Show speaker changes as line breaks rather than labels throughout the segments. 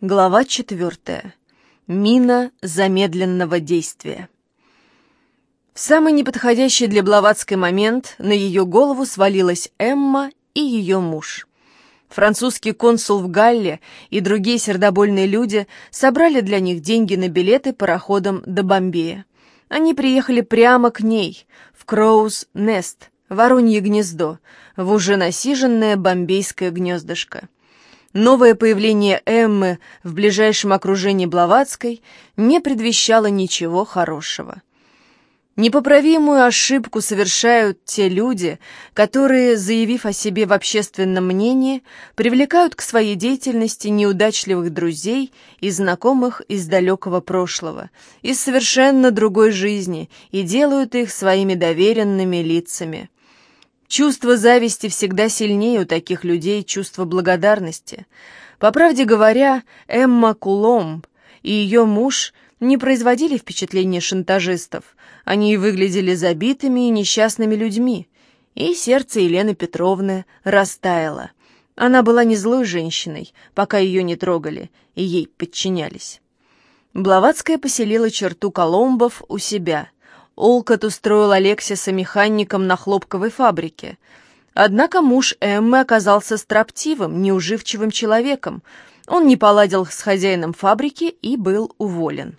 Глава четвертая. Мина замедленного действия. В самый неподходящий для Блаватской момент на ее голову свалилась Эмма и ее муж. Французский консул в Галле и другие сердобольные люди собрали для них деньги на билеты пароходом до Бомбея. Они приехали прямо к ней, в Кроуз-Нест, Воронье гнездо, в уже насиженное бомбейское гнездышко. Новое появление Эммы в ближайшем окружении Блаватской не предвещало ничего хорошего. Непоправимую ошибку совершают те люди, которые, заявив о себе в общественном мнении, привлекают к своей деятельности неудачливых друзей и знакомых из далекого прошлого, из совершенно другой жизни и делают их своими доверенными лицами. Чувство зависти всегда сильнее у таких людей чувства благодарности. По правде говоря, Эмма Куломб и ее муж не производили впечатления шантажистов. Они выглядели забитыми и несчастными людьми. И сердце Елены Петровны растаяло. Она была не злой женщиной, пока ее не трогали и ей подчинялись. Блаватская поселила черту Коломбов у себя – Олкот устроил Алексиса механиком на хлопковой фабрике. Однако муж Эммы оказался строптивым, неуживчивым человеком. Он не поладил с хозяином фабрики и был уволен.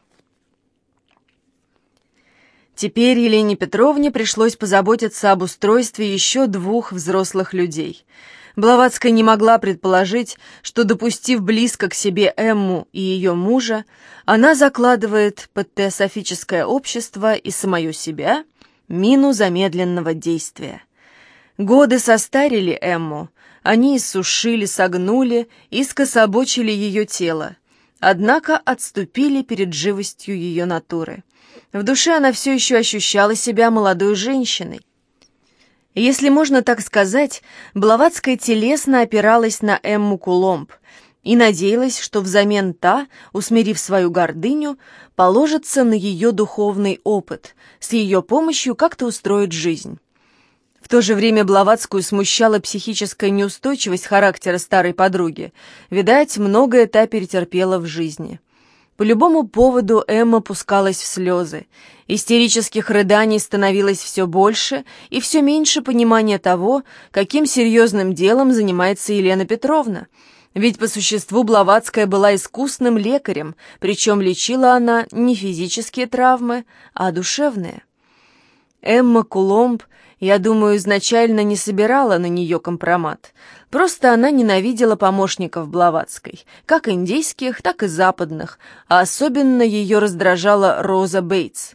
Теперь Елене Петровне пришлось позаботиться об устройстве еще двух взрослых людей — Блаватская не могла предположить, что, допустив близко к себе Эмму и ее мужа, она закладывает под теософическое общество и самое себя мину замедленного действия. Годы состарили Эмму, они иссушили, согнули и скособочили ее тело, однако отступили перед живостью ее натуры. В душе она все еще ощущала себя молодой женщиной, если можно так сказать, Блаватская телесно опиралась на Эмму Куломб и надеялась, что взамен та, усмирив свою гордыню, положится на ее духовный опыт, с ее помощью как-то устроит жизнь. В то же время Блаватскую смущала психическая неустойчивость характера старой подруги. Видать, многое та перетерпела в жизни. По любому поводу Эмма пускалась в слезы. Истерических рыданий становилось все больше и все меньше понимания того, каким серьезным делом занимается Елена Петровна. Ведь по существу Блаватская была искусным лекарем, причем лечила она не физические травмы, а душевные. Эмма Куломб я думаю, изначально не собирала на нее компромат. Просто она ненавидела помощников Блаватской, как индейских, так и западных, а особенно ее раздражала Роза Бейтс.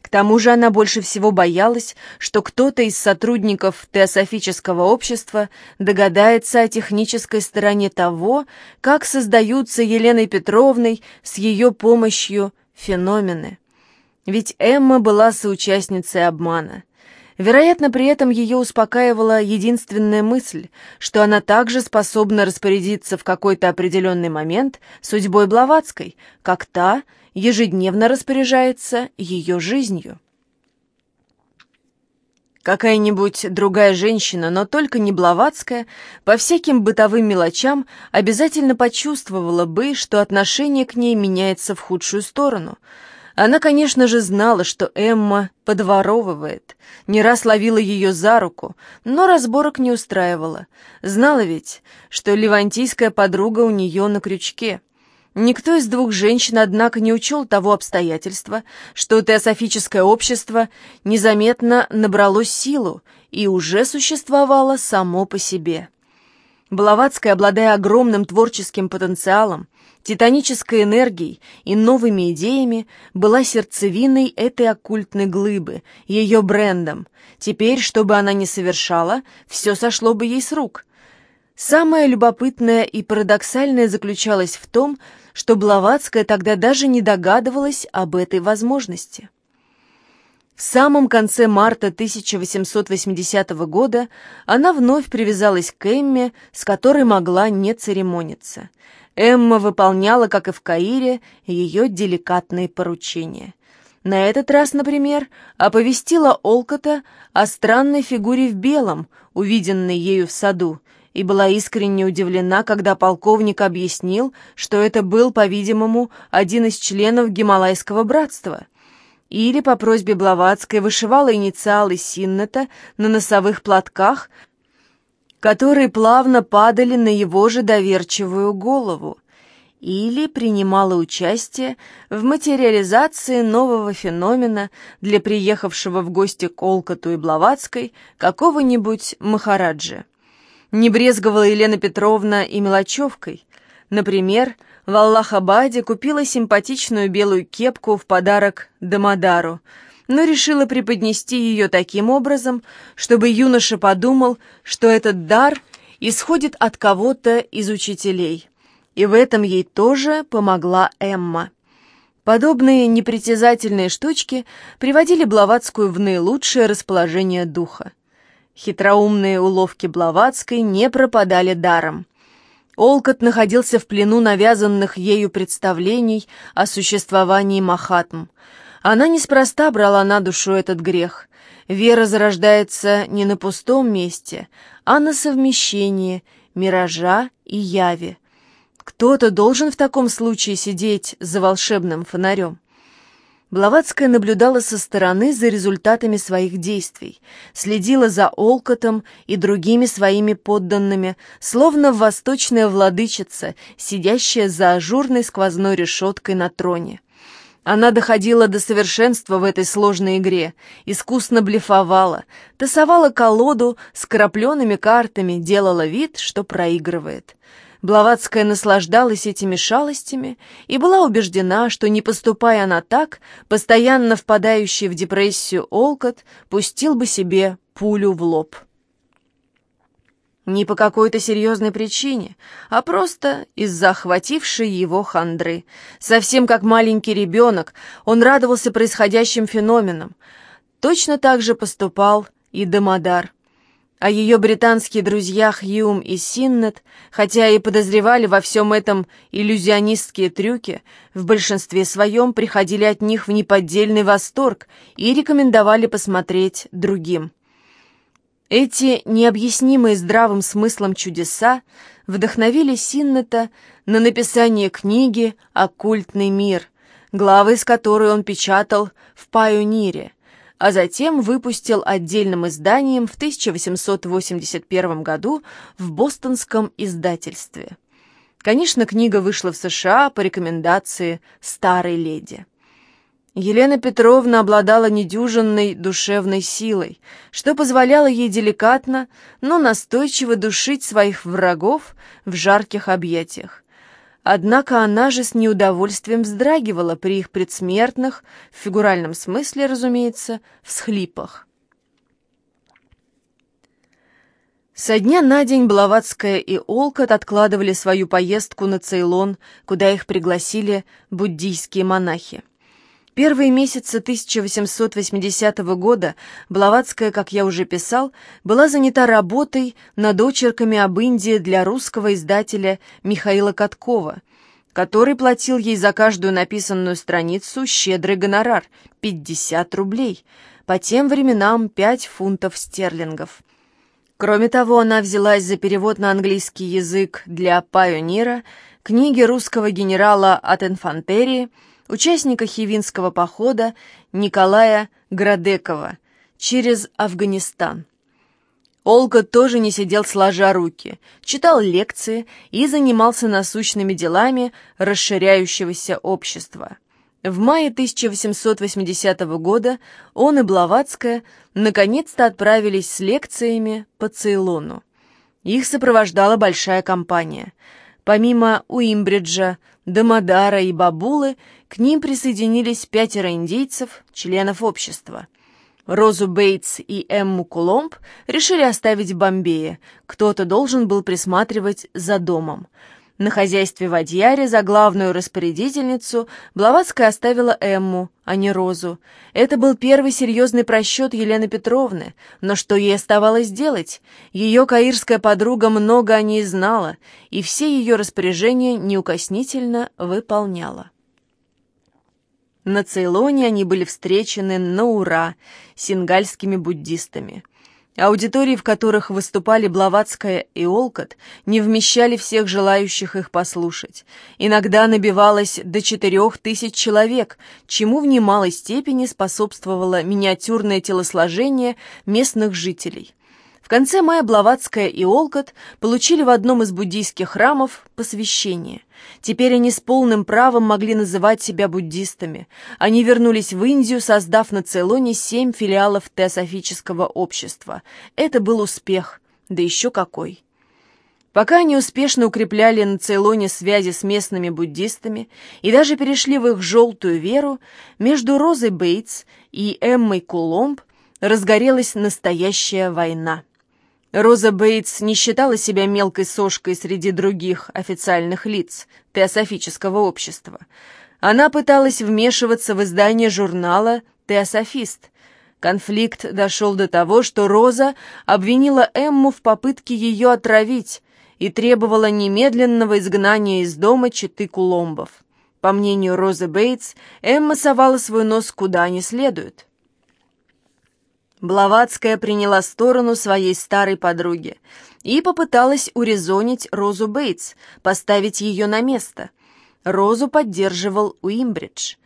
К тому же она больше всего боялась, что кто-то из сотрудников теософического общества догадается о технической стороне того, как создаются Еленой Петровной с ее помощью феномены. Ведь Эмма была соучастницей обмана. Вероятно, при этом ее успокаивала единственная мысль, что она также способна распорядиться в какой-то определенный момент судьбой Блаватской, как та ежедневно распоряжается ее жизнью. Какая-нибудь другая женщина, но только не Блаватская, по всяким бытовым мелочам обязательно почувствовала бы, что отношение к ней меняется в худшую сторону – она, конечно же, знала, что Эмма подворовывает, не раз ловила ее за руку, но разборок не устраивала. Знала ведь, что левантийская подруга у нее на крючке. Никто из двух женщин, однако, не учел того обстоятельства, что теософическое общество незаметно набрало силу и уже существовало само по себе. Блаватская, обладая огромным творческим потенциалом, титанической энергией и новыми идеями, была сердцевиной этой оккультной глыбы, ее брендом. Теперь, что бы она ни совершала, все сошло бы ей с рук. Самое любопытное и парадоксальное заключалось в том, что Блаватская тогда даже не догадывалась об этой возможности. В самом конце марта 1880 года она вновь привязалась к Эмме, с которой могла не церемониться. Эмма выполняла, как и в Каире, ее деликатные поручения. На этот раз, например, оповестила Олкота о странной фигуре в белом, увиденной ею в саду, и была искренне удивлена, когда полковник объяснил, что это был, по-видимому, один из членов Гималайского братства. Или по просьбе Блаватской вышивала инициалы Синнета на носовых платках, которые плавно падали на его же доверчивую голову или принимала участие в материализации нового феномена для приехавшего в гости к Олкоту и Блаватской какого-нибудь Махараджи. Не брезговала Елена Петровна и мелочевкой. Например, в Аллахабаде купила симпатичную белую кепку в подарок Дамадару, но решила преподнести ее таким образом, чтобы юноша подумал, что этот дар исходит от кого-то из учителей. И в этом ей тоже помогла Эмма. Подобные непритязательные штучки приводили Блаватскую в наилучшее расположение духа. Хитроумные уловки Блаватской не пропадали даром. Олкот находился в плену навязанных ею представлений о существовании Махатм. Она неспроста брала на душу этот грех. Вера зарождается не на пустом месте, а на совмещении миража и яви. Кто-то должен в таком случае сидеть за волшебным фонарем. Блаватская наблюдала со стороны за результатами своих действий, следила за Олкотом и другими своими подданными, словно восточная владычица, сидящая за ажурной сквозной решеткой на троне. Она доходила до совершенства в этой сложной игре, искусно блефовала, тасовала колоду с крапленными картами, делала вид, что проигрывает. Блаватская наслаждалась этими шалостями и была убеждена, что, не поступая она так, постоянно впадающий в депрессию Олкот пустил бы себе пулю в лоб. Не по какой-то серьезной причине, а просто из-за охватившей его хандры. Совсем как маленький ребенок, он радовался происходящим феноменам. Точно так же поступал и Дамодар а ее британские друзья Хьюм и Синнет, хотя и подозревали во всем этом иллюзионистские трюки, в большинстве своем приходили от них в неподдельный восторг и рекомендовали посмотреть другим. Эти необъяснимые здравым смыслом чудеса вдохновили Синнета на написание книги «Оккультный мир», главы из которой он печатал в «Пайонире», а затем выпустил отдельным изданием в 1881 году в бостонском издательстве. Конечно, книга вышла в США по рекомендации старой леди. Елена Петровна обладала недюжинной душевной силой, что позволяло ей деликатно, но настойчиво душить своих врагов в жарких объятиях. Однако она же с неудовольствием вздрагивала при их предсмертных, в фигуральном смысле, разумеется, всхлипах. Со дня на день Блаватская и Олкот откладывали свою поездку на Цейлон, куда их пригласили буддийские монахи. Первые месяцы 1880 года Блаватская, как я уже писал, была занята работой над очерками об Индии для русского издателя Михаила Каткова, который платил ей за каждую написанную страницу щедрый гонорар – 50 рублей, по тем временам 5 фунтов стерлингов. Кроме того, она взялась за перевод на английский язык для «Пайонира» книги русского генерала от инфантерии – участника Хивинского похода Николая Градекова через Афганистан. Олга тоже не сидел сложа руки, читал лекции и занимался насущными делами расширяющегося общества. В мае 1880 года он и Блаватская наконец-то отправились с лекциями по Цейлону. Их сопровождала большая компания. Помимо Уимбриджа, Дамадара и Бабулы, к ним присоединились пятеро индейцев, членов общества. Розу Бейтс и Эмму Куломб решили оставить в Бомбее, кто-то должен был присматривать за домом. На хозяйстве в Адьяре за главную распорядительницу Блаватская оставила Эмму, а не Розу. Это был первый серьезный просчет Елены Петровны, но что ей оставалось делать? Ее каирская подруга много о ней знала, и все ее распоряжения неукоснительно выполняла. На Цейлоне они были встречены на ура сингальскими буддистами. Аудитории, в которых выступали Блаватская и Олкот, не вмещали всех желающих их послушать. Иногда набивалось до четырех тысяч человек, чему в немалой степени способствовало миниатюрное телосложение местных жителей. В конце мая Блаватская и Олкот получили в одном из буддийских храмов посвящение. Теперь они с полным правом могли называть себя буддистами. Они вернулись в Индию, создав на Цейлоне семь филиалов теософического общества. Это был успех, да еще какой. Пока они успешно укрепляли на Цейлоне связи с местными буддистами и даже перешли в их желтую веру, между Розой Бейтс и Эммой Куломб разгорелась настоящая война. Роза Бейтс не считала себя мелкой сошкой среди других официальных лиц теософического общества. Она пыталась вмешиваться в издание журнала «Теософист». Конфликт дошел до того, что Роза обвинила Эмму в попытке ее отравить и требовала немедленного изгнания из дома читы Куломбов. По мнению Розы Бейтс, Эмма совала свой нос куда не следует. Блаватская приняла сторону своей старой подруги и попыталась урезонить Розу Бейтс, поставить ее на место. Розу поддерживал Уимбридж.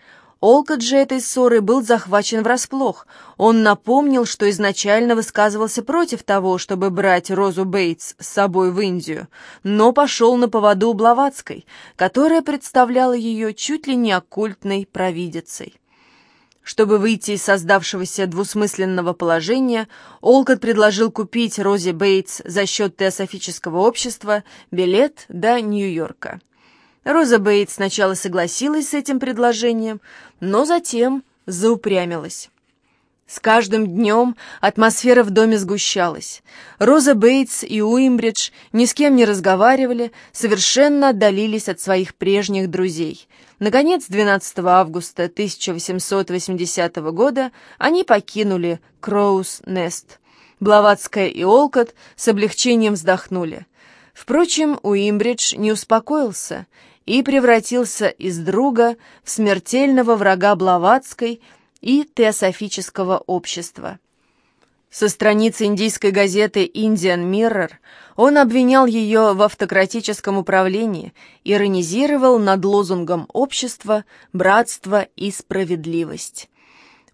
Олкот же этой ссоры был захвачен врасплох. Он напомнил, что изначально высказывался против того, чтобы брать Розу Бейтс с собой в Индию, но пошел на поводу Блаватской, которая представляла ее чуть ли не оккультной провидицей. Чтобы выйти из создавшегося двусмысленного положения, Олкот предложил купить Розе Бейтс за счет теософического общества билет до Нью-Йорка. Роза Бейтс сначала согласилась с этим предложением, но затем заупрямилась. С каждым днем атмосфера в доме сгущалась. Роза Бейтс и Уимбридж ни с кем не разговаривали, совершенно отдалились от своих прежних друзей. Наконец, 12 августа 1880 года они покинули Кроуз-Нест. Блаватская и Олкот с облегчением вздохнули. Впрочем, Уимбридж не успокоился и превратился из друга в смертельного врага Блаватской – и теософического общества. Со страницы индийской газеты «Индиан Mirror он обвинял ее в автократическом управлении, иронизировал над лозунгом общества, братства и справедливость.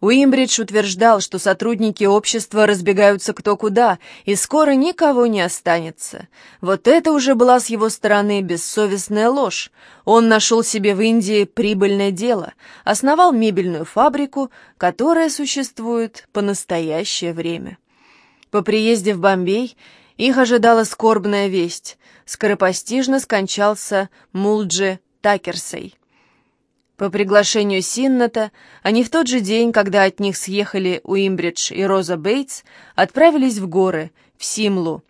Уимбридж утверждал, что сотрудники общества разбегаются кто куда, и скоро никого не останется. Вот это уже была с его стороны бессовестная ложь. Он нашел себе в Индии прибыльное дело, основал мебельную фабрику, которая существует по настоящее время. По приезде в Бомбей их ожидала скорбная весть. Скоропостижно скончался Мулджи Такерсей. По приглашению Синната, они в тот же день, когда от них съехали Уимбридж и Роза Бейтс, отправились в горы, в Симлу,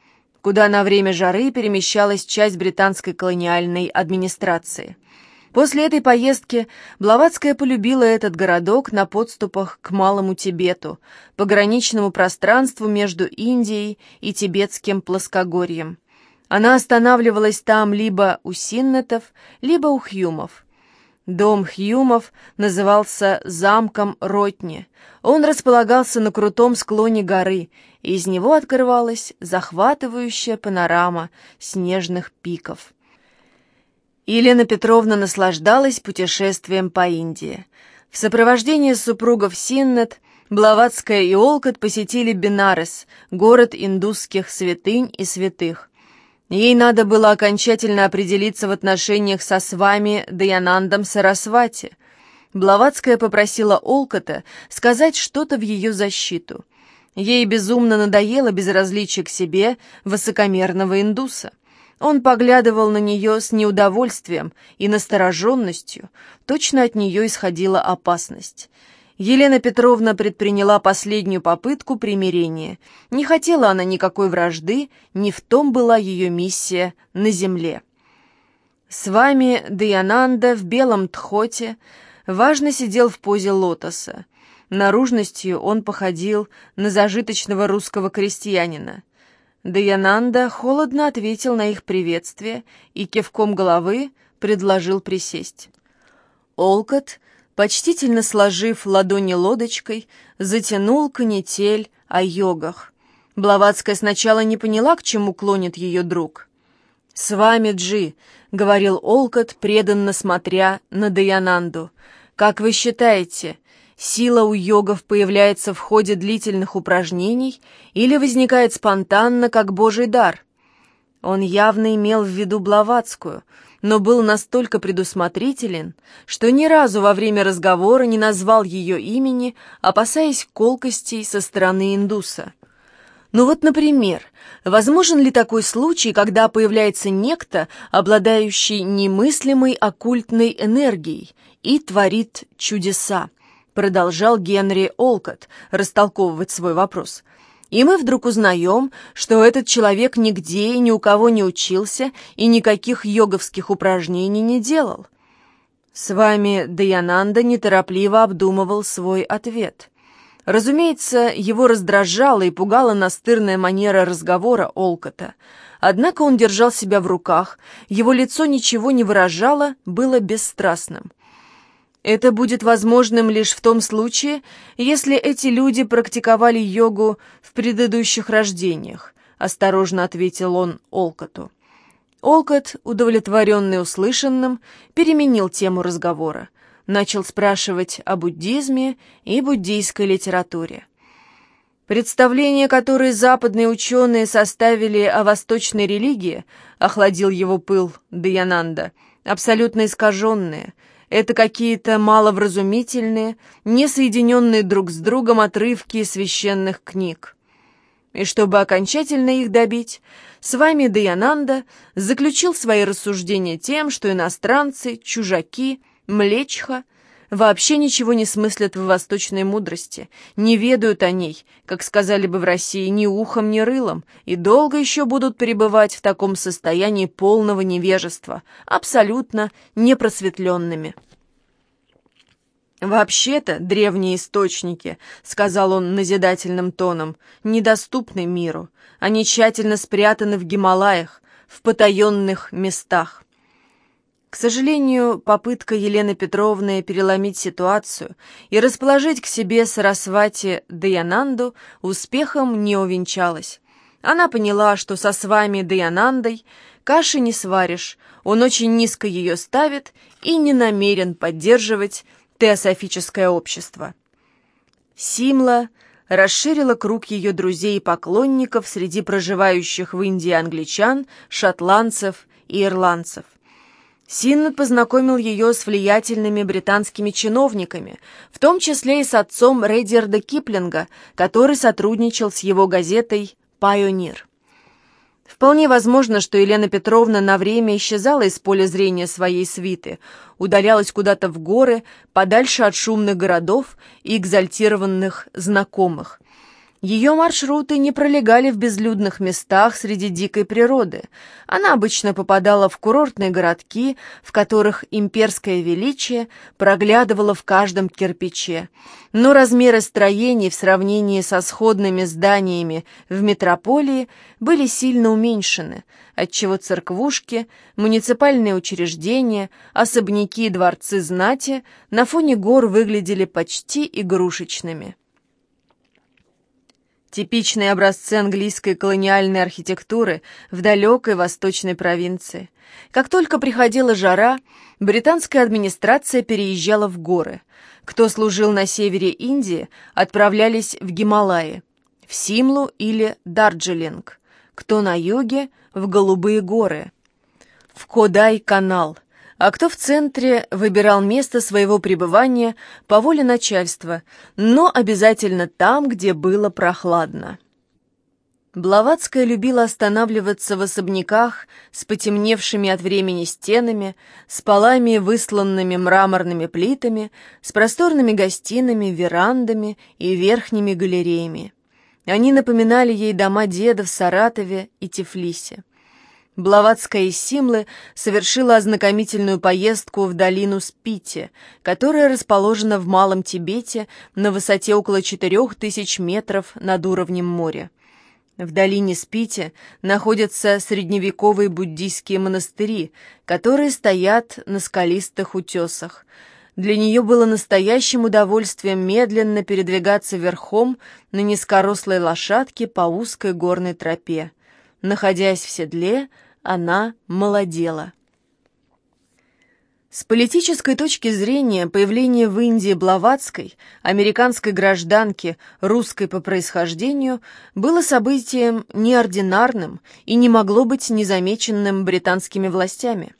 куда на время жары перемещалась часть британской колониальной администрации. После этой поездки Блаватская полюбила этот городок на подступах к Малому Тибету, пограничному пространству между Индией и тибетским плоскогорьем. Она останавливалась там либо у синнетов, либо у хьюмов. Дом Хьюмов назывался замком Ротни. Он располагался на крутом склоне горы, и из него открывалась захватывающая панорама снежных пиков. Елена Петровна наслаждалась путешествием по Индии. В сопровождении супругов Синнет Блаватская и Олкот посетили Бенарес, город индусских святынь и святых. Ей надо было окончательно определиться в отношениях со свами Даянандом Сарасвати. Блаватская попросила Олкота сказать что-то в ее защиту. Ей безумно надоело безразличие к себе высокомерного индуса. Он поглядывал на нее с неудовольствием и настороженностью, точно от нее исходила опасность. Елена Петровна предприняла последнюю попытку примирения. Не хотела она никакой вражды, не в том была ее миссия на земле. С вами Даянанда в белом тхоте важно сидел в позе лотоса. Наружностью он походил на зажиточного русского крестьянина. Даянанда холодно ответил на их приветствие и кивком головы предложил присесть. Олкот — почтительно сложив ладони лодочкой, затянул канитель о йогах. Блаватская сначала не поняла, к чему клонит ее друг. «С вами, Джи», — говорил Олкот, преданно смотря на Даянанду. «Как вы считаете, сила у йогов появляется в ходе длительных упражнений или возникает спонтанно, как божий дар?» Он явно имел в виду Блаватскую, но был настолько предусмотрителен, что ни разу во время разговора не назвал ее имени, опасаясь колкостей со стороны индуса. Ну вот, например, возможен ли такой случай, когда появляется некто, обладающий немыслимой оккультной энергией и творит чудеса? Продолжал Генри Олкот растолковывать свой вопрос. И мы вдруг узнаем, что этот человек нигде и ни у кого не учился и никаких йоговских упражнений не делал. С вами Даянанда неторопливо обдумывал свой ответ. Разумеется, его раздражала и пугала настырная манера разговора Олкота. Однако он держал себя в руках, его лицо ничего не выражало, было бесстрастным. Это будет возможным лишь в том случае, если эти люди практиковали йогу в предыдущих рождениях, осторожно ответил он Олкоту. Олкот, удовлетворенный услышанным, переменил тему разговора начал спрашивать о буддизме и буддийской литературе. Представления, которые западные ученые составили о восточной религии, охладил его пыл Даянанда, абсолютно искаженные. Это какие-то маловразумительные, несоединенные друг с другом отрывки священных книг. И чтобы окончательно их добить, с вами Даянанда заключил свои рассуждения тем, что иностранцы, чужаки — Млечха вообще ничего не смыслят в восточной мудрости, не ведают о ней, как сказали бы в России, ни ухом, ни рылом, и долго еще будут пребывать в таком состоянии полного невежества, абсолютно непросветленными. «Вообще-то древние источники», — сказал он назидательным тоном, — «недоступны миру. Они тщательно спрятаны в Гималаях, в потаенных местах. К сожалению, попытка Елены Петровны переломить ситуацию и расположить к себе Сарасвати Даянанду успехом не увенчалась. Она поняла, что со свами Даянандой каши не сваришь, он очень низко ее ставит и не намерен поддерживать теософическое общество. Симла расширила круг ее друзей и поклонников среди проживающих в Индии англичан, шотландцев и ирландцев. Синнет познакомил ее с влиятельными британскими чиновниками, в том числе и с отцом Рейдерда Киплинга, который сотрудничал с его газетой «Пайонир». Вполне возможно, что Елена Петровна на время исчезала из поля зрения своей свиты, удалялась куда-то в горы, подальше от шумных городов и экзальтированных знакомых, ее маршруты не пролегали в безлюдных местах среди дикой природы. Она обычно попадала в курортные городки, в которых имперское величие проглядывало в каждом кирпиче. Но размеры строений в сравнении со сходными зданиями в метрополии были сильно уменьшены, отчего церквушки, муниципальные учреждения, особняки и дворцы знати на фоне гор выглядели почти игрушечными. Типичные образцы английской колониальной архитектуры в далекой восточной провинции. Как только приходила жара, британская администрация переезжала в горы. Кто служил на севере Индии, отправлялись в Гималаи, в Симлу или Дарджилинг. Кто на юге, в Голубые горы, в Кодай-канал – а кто в центре выбирал место своего пребывания по воле начальства, но обязательно там, где было прохладно. Блаватская любила останавливаться в особняках с потемневшими от времени стенами, с полами, высланными мраморными плитами, с просторными гостинами, верандами и верхними галереями. Они напоминали ей дома деда в Саратове и Тифлисе. Блаватская из Симлы совершила ознакомительную поездку в долину Спити, которая расположена в Малом Тибете на высоте около 4000 метров над уровнем моря. В долине Спити находятся средневековые буддийские монастыри, которые стоят на скалистых утесах. Для нее было настоящим удовольствием медленно передвигаться верхом на низкорослой лошадке по узкой горной тропе. Находясь в седле, она молодела. С политической точки зрения появление в Индии Блаватской, американской гражданки, русской по происхождению, было событием неординарным и не могло быть незамеченным британскими властями.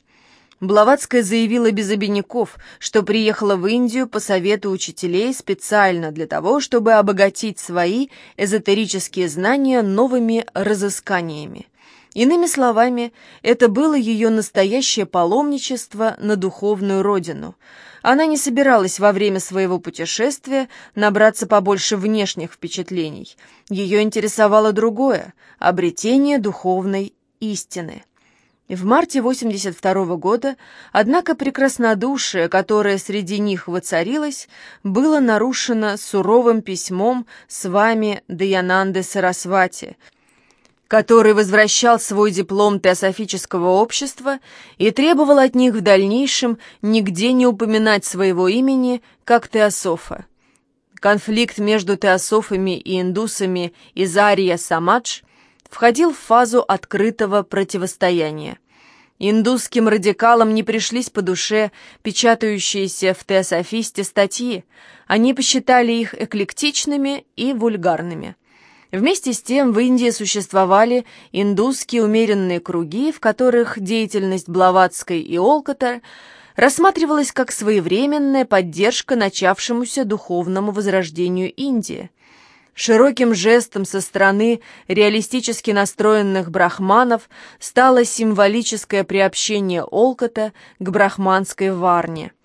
Блаватская заявила без обиняков, что приехала в Индию по совету учителей специально для того, чтобы обогатить свои эзотерические знания новыми разысканиями. Иными словами, это было ее настоящее паломничество на духовную родину. Она не собиралась во время своего путешествия набраться побольше внешних впечатлений. Ее интересовало другое – обретение духовной истины. В марте 82 года, однако, прекраснодушие, которое среди них воцарилось, было нарушено суровым письмом с вами Даянанды Сарасвати – который возвращал свой диплом теософического общества и требовал от них в дальнейшем нигде не упоминать своего имени как теософа. Конфликт между теософами и индусами из Ария Самадж входил в фазу открытого противостояния. Индусским радикалам не пришлись по душе печатающиеся в теософисте статьи, они посчитали их эклектичными и вульгарными. Вместе с тем в Индии существовали индусские умеренные круги, в которых деятельность Блаватской и Олкота рассматривалась как своевременная поддержка начавшемуся духовному возрождению Индии. Широким жестом со стороны реалистически настроенных брахманов стало символическое приобщение Олкота к брахманской варне –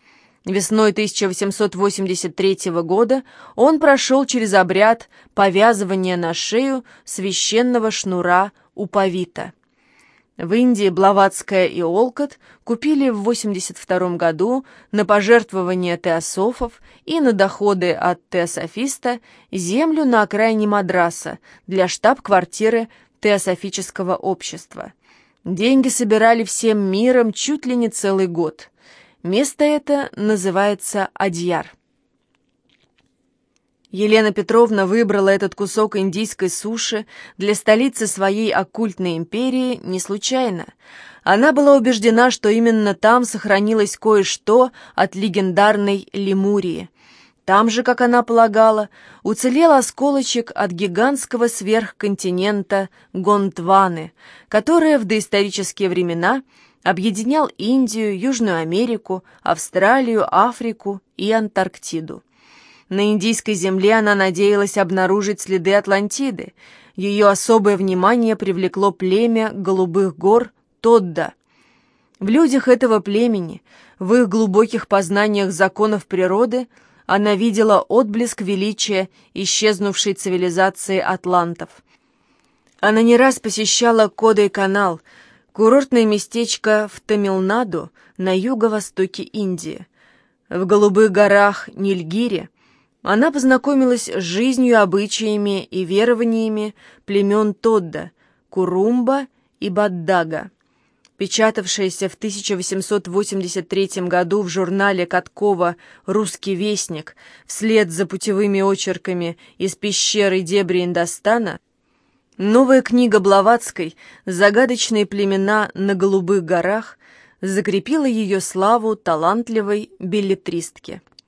Весной 1883 года он прошел через обряд повязывания на шею священного шнура Уповита. В Индии Блаватская и Олкот купили в 82 году на пожертвования теософов и на доходы от теософиста землю на окраине Мадраса для штаб-квартиры теософического общества. Деньги собирали всем миром чуть ли не целый год – Место это называется Адьяр. Елена Петровна выбрала этот кусок индийской суши для столицы своей оккультной империи не случайно. Она была убеждена, что именно там сохранилось кое-что от легендарной Лемурии. Там же, как она полагала, уцелел осколочек от гигантского сверхконтинента Гондваны, которая в доисторические времена – объединял Индию, Южную Америку, Австралию, Африку и Антарктиду. На индийской земле она надеялась обнаружить следы Атлантиды. Ее особое внимание привлекло племя голубых гор Тодда. В людях этого племени, в их глубоких познаниях законов природы, она видела отблеск величия исчезнувшей цивилизации атлантов. Она не раз посещала Кодой-канал – Курортное местечко в Тамилнаду на юго-востоке Индии. В Голубых горах Нильгире она познакомилась с жизнью, обычаями и верованиями племен Тодда, Курумба и Баддага. Печатавшаяся в 1883 году в журнале Каткова «Русский вестник» вслед за путевыми очерками из пещеры дебри Индостана, Новая книга Блаватской «Загадочные племена на Голубых горах» закрепила ее славу талантливой билетристки.